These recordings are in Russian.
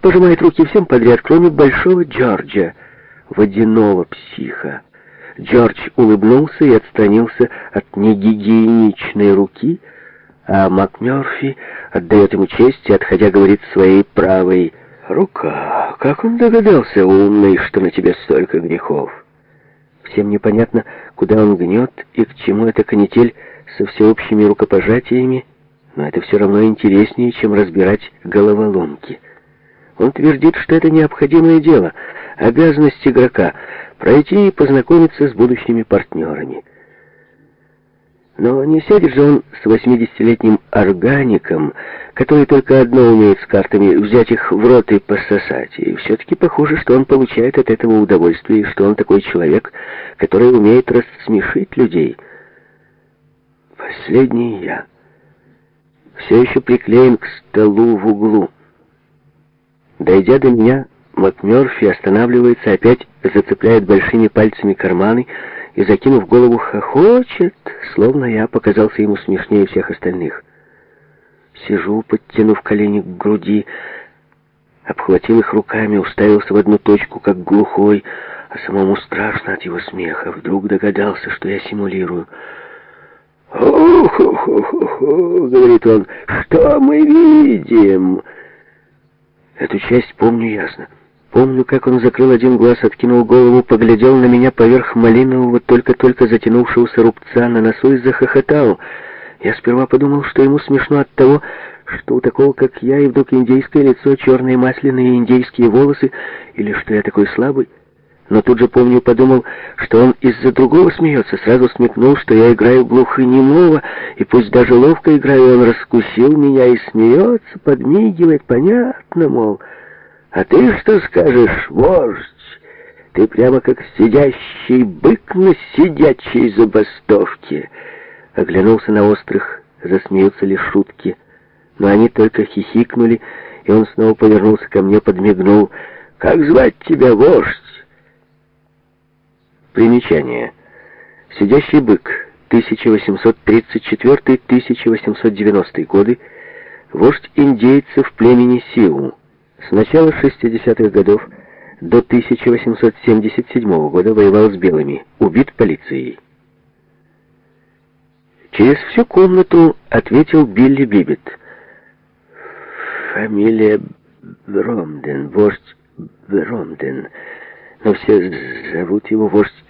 пожимает руки всем подряд, кроме большого Джорджа, водяного психа. Джордж улыбнулся и отстранился от негигиеничной руки, а МакМёрфи отдает ему честь и, отходя, говорит своей правой «Рука, как он догадался, умный, что на тебе столько грехов?» Всем непонятно, куда он гнет и к чему эта канитель со всеобщими рукопожатиями, но это все равно интереснее, чем разбирать головоломки. Он твердит, что это необходимое дело, обязанность игрока — пройти и познакомиться с будущими партнерами. Но не сядет же он с 80-летним органиком, который только одно умеет с картами — взять их в рот и пососать. И все-таки похоже, что он получает от этого удовольствие, и что он такой человек, который умеет рассмешить людей. Последний я. Все еще приклеен к столу в углу. Дойдя до меня, МакМёрфи останавливается, опять зацепляет большими пальцами карманы и, закинув голову, хохочет, словно я показался ему смешнее всех остальных. Сижу, подтянув колени к груди, обхватил их руками, уставился в одну точку, как глухой, а самому страшно от его смеха. Вдруг догадался, что я симулирую. «О-хо-хо-хо-хо!» — говорит он. «Что мы видим? Эту часть помню ясно. Помню, как он закрыл один глаз, откинул голову, поглядел на меня поверх малинового, только-только затянувшегося рубца на носу и захохотал. Я сперва подумал, что ему смешно от того, что у такого, как я, и вдруг индейское лицо, черные масляные индейские волосы, или что я такой слабый но тут же, помню, подумал, что он из-за другого смеется, сразу смекнул, что я играю глухонемого, и пусть даже ловко играю, он раскусил меня и смеется, подмигивает, понятно, мол. А ты что скажешь, вождь? Ты прямо как сидящий бык на сидячей забастовке. Оглянулся на острых, засмеются ли шутки, но они только хихикнули, и он снова повернулся ко мне, подмигнул. «Как звать тебя, вождь?» Примечание. Сидящий бык, 1834-1890 годы, вождь индейцев племени Сиу. С начала 60-х годов до 1877 года воевал с белыми, убит полицией. Через всю комнату ответил Билли Бибет. Фамилия Бромден, вождь Бромден. Но все Зовут его вождь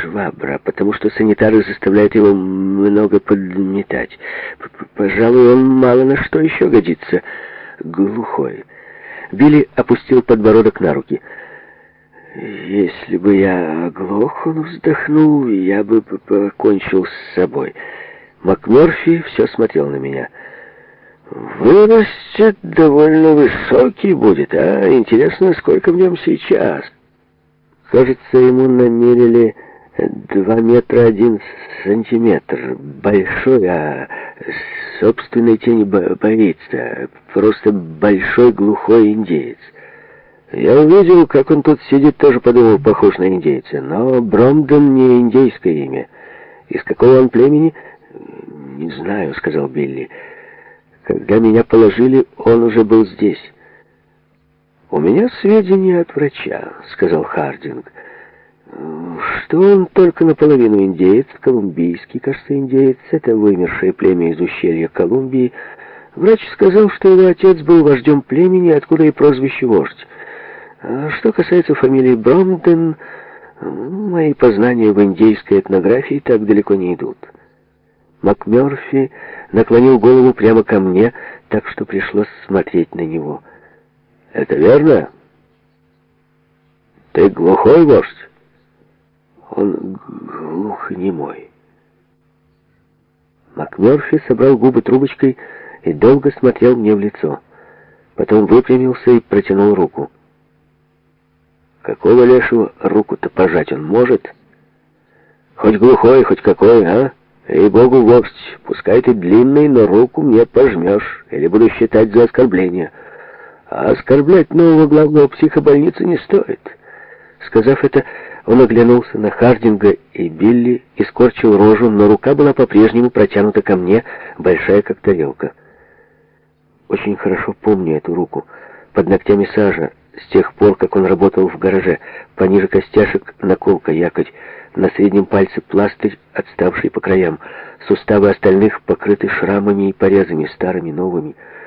Швабра, потому что санитары заставляют его много подметать. П -п Пожалуй, он мало на что еще годится. Глухой. Билли опустил подбородок на руки. «Если бы я оглох, он вздохнул, я бы покончил с собой». МакМерфи все смотрел на меня. «Вырастет, довольно высокий будет, а? Интересно, сколько в нем сейчас?» Кажется, ему намерили два метра один сантиметр. Большой, а собственной тени боится. Просто большой глухой индеец. Я увидел, как он тут сидит, тоже подумал, похож на индейца. Но Бромден не индейское имя. Из какого он племени? «Не знаю», — сказал Билли. «Когда меня положили, он уже был здесь». «У меня сведения от врача», — сказал Хардинг, «что он только наполовину индеец, колумбийский, кажется, индеец, это вымершее племя из ущелья Колумбии. Врач сказал, что его отец был вождем племени, откуда и прозвище «вождь». А что касается фамилии Бромден, мои познания в индейской этнографии так далеко не идут». МакМерфи наклонил голову прямо ко мне, так что пришлось смотреть на него — это верно? Ты глухой, вождь? Он глухонемой. МакМерфи собрал губы трубочкой и долго смотрел мне в лицо. Потом выпрямился и протянул руку. Какого лешего руку-то пожать он может? Хоть глухой, хоть какой, а? И богу вождь, пускай ты длинный, но руку мне пожмешь, или буду считать за оскорбление». А оскорблять нового главного психиабольницы не стоит. Сказав это, он оглянулся на Хардинга и Билли и скорчил рожу, но рука была по-прежнему протянута ко мне, большая как тарелка. Очень хорошо помню эту руку. Под ногтями сажа, с тех пор, как он работал в гараже, пониже костяшек наколка якоть, на среднем пальце пластырь, отставший по краям, суставы остальных покрыты шрамами и порезами, старыми, новыми.